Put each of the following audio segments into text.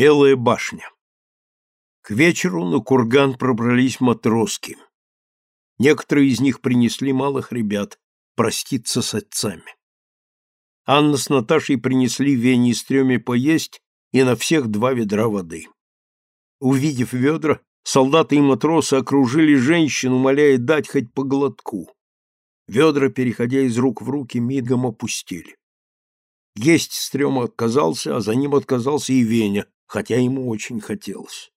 Белая башня. К вечеру на курган пробрались матроски. Некоторые из них принесли малых ребят проститься с отцами. Анна с Наташей принесли Вене и Стреме поесть и на всех два ведра воды. Увидев ведра, солдаты и матросы окружили женщину, умоляя дать хоть по глотку. Ведра, переходя из рук в руки, мигом опустили. Есть Стрёма отказался, а за ним отказался и Веня, хотя ему очень хотелось.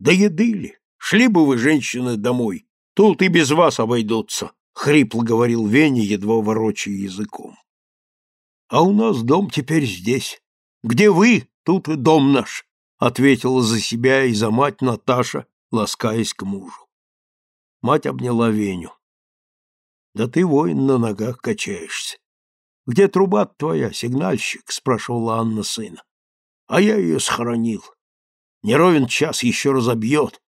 Да еды ли? Шли бы вы, женщины, домой. Тут и без вас обойдутся, — хрипло говорил Веня, едва ворочая языком. А у нас дом теперь здесь. Где вы, тут и дом наш, — ответила за себя и за мать Наташа, ласкаясь к мужу. Мать обняла Веню. Да ты, воин, на ногах качаешься. Где труба твоя, сигнальщик? — спрашивала Анна сына. А я ее схоронил. Не ровен час еще разобьет.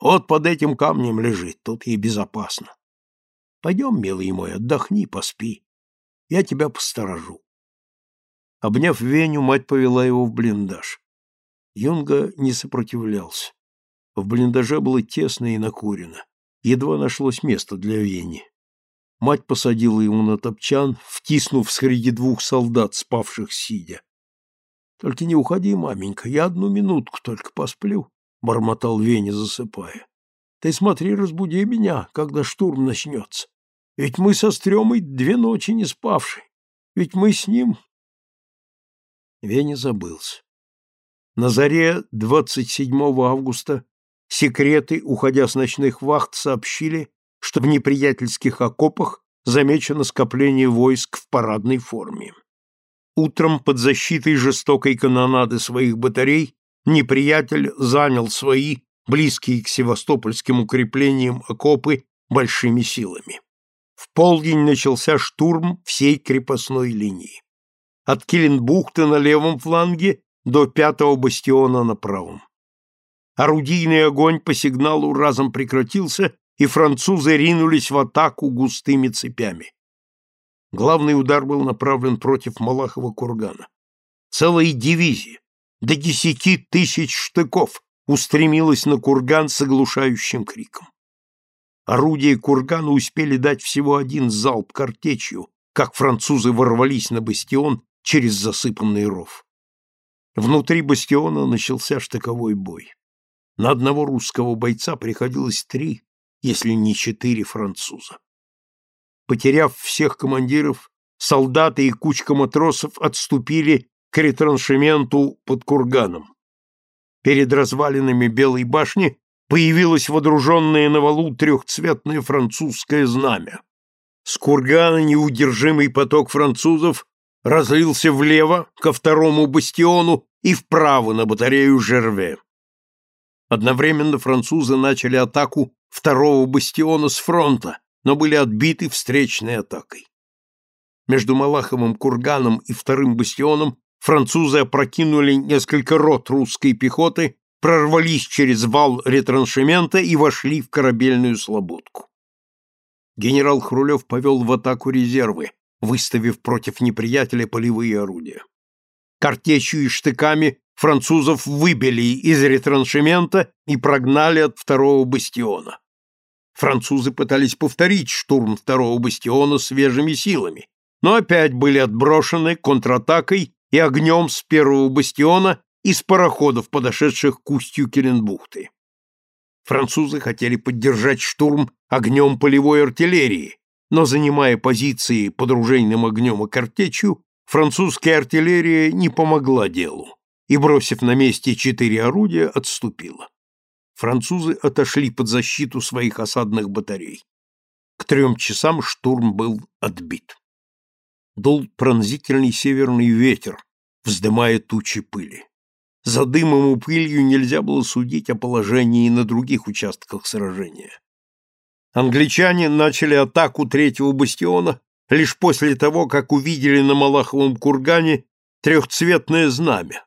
Вот под этим камнем лежит, тут ей безопасно. Пойдем, милый мой, отдохни, поспи. Я тебя посторожу. Обняв Веню, мать повела его в блиндаж. Юнга не сопротивлялся. В блиндаже было тесно и накурено. Едва нашлось место для Вени. Мать посадила ему на топчан, втиснув среди двух солдат, спавших сидя. Только не уходи, маменька, я одну минутку только посплю, бормотал Веня, засыпая. Ты смотри, разбуди меня, когда штурм начнется. Ведь мы со Стремой две ночи не спавши. Ведь мы с ним... Веня забылся. На заре 27 августа секреты, уходя с ночных вахт, сообщили, что в неприятельских окопах замечено скопление войск в парадной форме. Утром под защитой жестокой канонады своих батарей неприятель занял свои, близкие к севастопольским укреплениям, окопы большими силами. В полдень начался штурм всей крепостной линии. От Киленбухта на левом фланге до пятого бастиона на правом. Орудийный огонь по сигналу разом прекратился, и французы ринулись в атаку густыми цепями. Главный удар был направлен против Малахова кургана. Целая дивизия, до десяти тысяч штыков, устремилась на курган с оглушающим криком. Орудия кургана успели дать всего один залп картечью, как французы ворвались на бастион через засыпанный ров. Внутри бастиона начался штыковой бой. На одного русского бойца приходилось три, если не четыре француза. Потеряв всех командиров, солдаты и кучка матросов отступили к ретраншементу под курганом. Перед развалинами Белой башни появилось водруженное на валу трехцветное французское знамя. С кургана неудержимый поток французов разлился влево, ко второму бастиону и вправо на батарею Жерве. Одновременно французы начали атаку второго бастиона с фронта, но были отбиты встречной атакой. Между Малаховым курганом и вторым бастионом французы опрокинули несколько рот русской пехоты, прорвались через вал ретраншемента и вошли в корабельную слободку. Генерал Хрулев повел в атаку резервы, выставив против неприятеля полевые орудия. Картечью и штыками французов выбили из ретраншемента и прогнали от второго бастиона французы пытались повторить штурм второго бастиона свежими силами, но опять были отброшены контратакой и огнем с первого бастиона из пароходов, подошедших к устью Керенбухты. Французы хотели поддержать штурм огнем полевой артиллерии, но, занимая позиции под ружейным огнем и картечью, французская артиллерия не помогла делу и, бросив на месте четыре орудия, отступила французы отошли под защиту своих осадных батарей. К трем часам штурм был отбит. Дул пронзительный северный ветер, вздымая тучи пыли. За дымом и пылью нельзя было судить о положении на других участках сражения. Англичане начали атаку третьего бастиона лишь после того, как увидели на Малаховом кургане трехцветное знамя.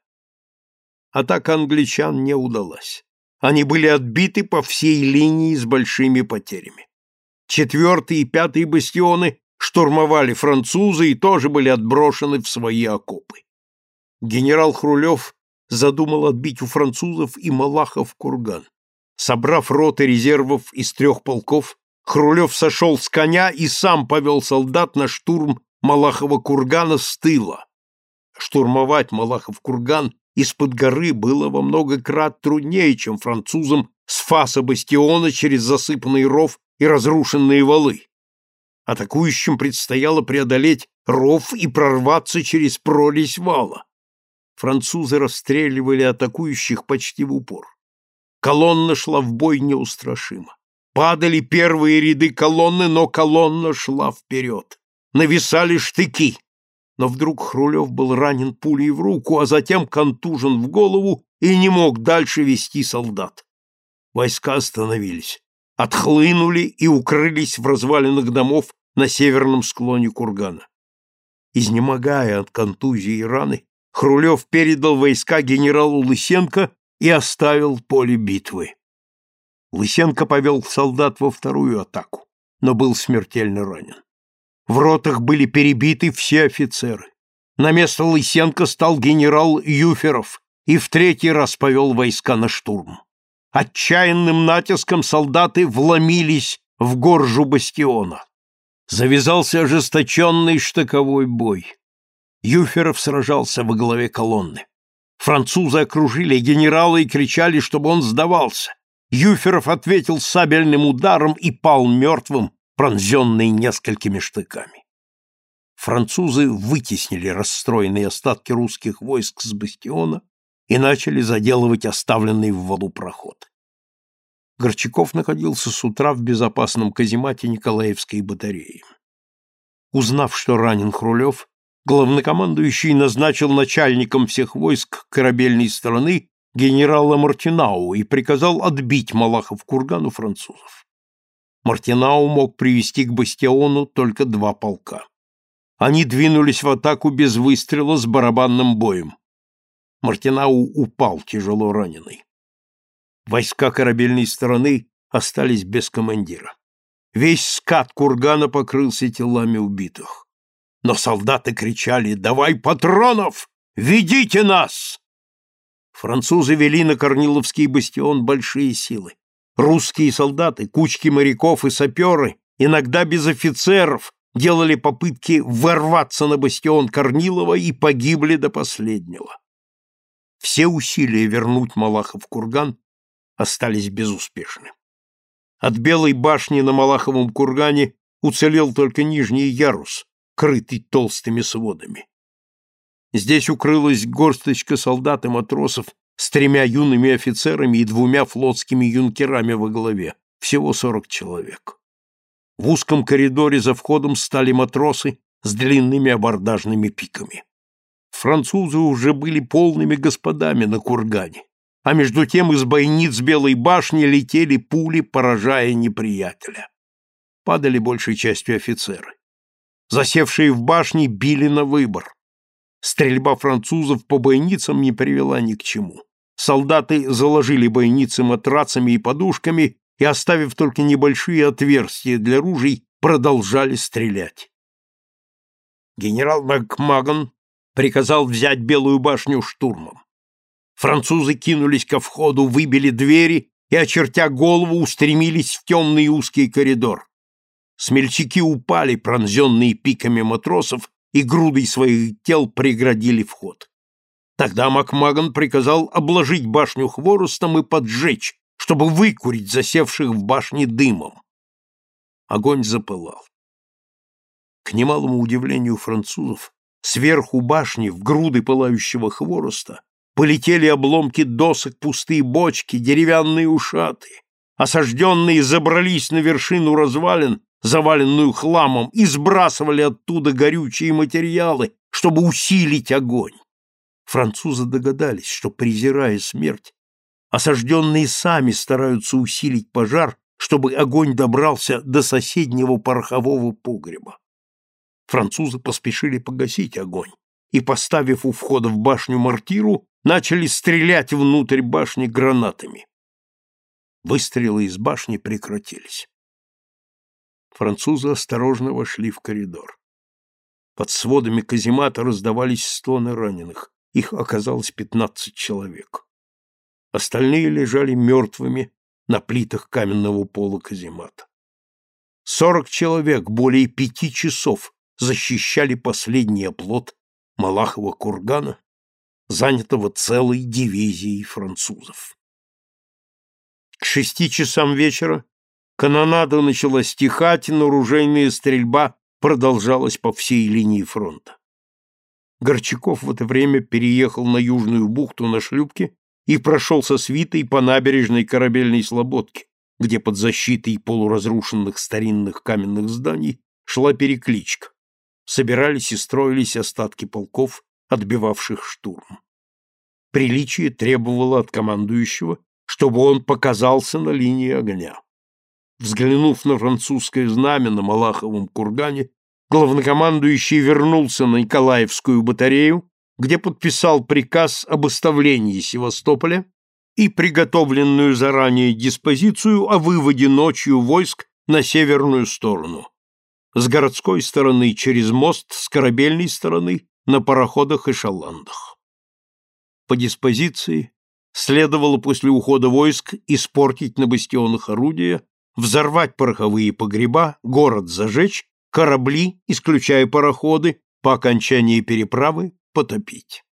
Атака англичан не удалась они были отбиты по всей линии с большими потерями. Четвертый и пятый бастионы штурмовали французы и тоже были отброшены в свои окопы. Генерал Хрулев задумал отбить у французов и Малахов курган. Собрав роты резервов из трех полков, Хрулев сошел с коня и сам повел солдат на штурм Малахова кургана с тыла. Штурмовать Малахов курган из-под горы было во много крат труднее, чем французам с фаса бастиона через засыпанный ров и разрушенные валы. Атакующим предстояло преодолеть ров и прорваться через прорезь вала. Французы расстреливали атакующих почти в упор. Колонна шла в бой неустрашимо. Падали первые ряды колонны, но колонна шла вперед. Нависали штыки. Но вдруг Хрулев был ранен пулей в руку, а затем контужен в голову и не мог дальше вести солдат. Войска остановились, отхлынули и укрылись в развалинах домов на северном склоне кургана. Изнемогая от контузии и раны, Хрулев передал войска генералу Лысенко и оставил поле битвы. Лысенко повел солдат во вторую атаку, но был смертельно ранен. В ротах были перебиты все офицеры. На место Лысенко стал генерал Юферов и в третий раз повел войска на штурм. Отчаянным натиском солдаты вломились в горжу бастиона. Завязался ожесточенный штыковой бой. Юферов сражался во главе колонны. Французы окружили генерала и кричали, чтобы он сдавался. Юферов ответил сабельным ударом и пал мертвым, пронзенный несколькими штыками. Французы вытеснили расстроенные остатки русских войск с бастиона и начали заделывать оставленный в валу проход. Горчаков находился с утра в безопасном каземате Николаевской батареи. Узнав, что ранен Хрулев, главнокомандующий назначил начальником всех войск корабельной страны генерала Мартинау и приказал отбить Малахов курган у французов. Мартинау мог привести к бастиону только два полка. Они двинулись в атаку без выстрела с барабанным боем. Мартинау упал, тяжело раненый. Войска корабельной стороны остались без командира. Весь скат кургана покрылся телами убитых. Но солдаты кричали «Давай патронов! Ведите нас!» Французы вели на Корниловский бастион большие силы. Русские солдаты, кучки моряков и саперы, иногда без офицеров, делали попытки ворваться на бастион Корнилова и погибли до последнего. Все усилия вернуть Малахов курган остались безуспешны. От Белой башни на Малаховом кургане уцелел только нижний ярус, крытый толстыми сводами. Здесь укрылась горсточка солдат и матросов с тремя юными офицерами и двумя флотскими юнкерами во главе, всего сорок человек. В узком коридоре за входом стали матросы с длинными абордажными пиками. Французы уже были полными господами на кургане, а между тем из бойниц Белой башни летели пули, поражая неприятеля. Падали большей частью офицеры. Засевшие в башне били на выбор. Стрельба французов по бойницам не привела ни к чему. Солдаты заложили бойницы матрацами и подушками и, оставив только небольшие отверстия для ружей, продолжали стрелять. Генерал Макмаган приказал взять Белую башню штурмом. Французы кинулись ко входу, выбили двери и, очертя голову, устремились в темный узкий коридор. Смельчаки упали, пронзенные пиками матросов, и грудой своих тел преградили вход. Тогда Макмаган приказал обложить башню хворостом и поджечь, чтобы выкурить засевших в башне дымом. Огонь запылал. К немалому удивлению французов, сверху башни, в груды пылающего хвороста, полетели обломки досок, пустые бочки, деревянные ушаты. Осажденные забрались на вершину развалин заваленную хламом, и сбрасывали оттуда горючие материалы, чтобы усилить огонь. Французы догадались, что, презирая смерть, осажденные сами стараются усилить пожар, чтобы огонь добрался до соседнего порохового погреба. Французы поспешили погасить огонь и, поставив у входа в башню мортиру, начали стрелять внутрь башни гранатами. Выстрелы из башни прекратились. Французы осторожно вошли в коридор. Под сводами каземата раздавались стоны раненых. их оказалось пятнадцать человек. Остальные лежали мертвыми на плитах каменного пола каземата. Сорок человек более пяти часов защищали последний оплот Малахова кургана, занятого целой дивизией французов. К шести часам вечера канонада начала стихать, но ружейная стрельба продолжалась по всей линии фронта. Горчаков в это время переехал на Южную бухту на шлюпке и прошел со свитой по набережной корабельной слободке, где под защитой полуразрушенных старинных каменных зданий шла перекличка. Собирались и строились остатки полков, отбивавших штурм. Приличие требовало от командующего, чтобы он показался на линии огня. Взглянув на французское знамя на Малаховом кургане, главнокомандующий вернулся на Николаевскую батарею, где подписал приказ об оставлении Севастополя и приготовленную заранее диспозицию о выводе ночью войск на северную сторону. С городской стороны через мост, с корабельной стороны на пароходах и шаландах. По диспозиции следовало после ухода войск испортить на бастионах орудия, взорвать пороховые погреба, город зажечь, корабли, исключая пароходы, по окончании переправы потопить.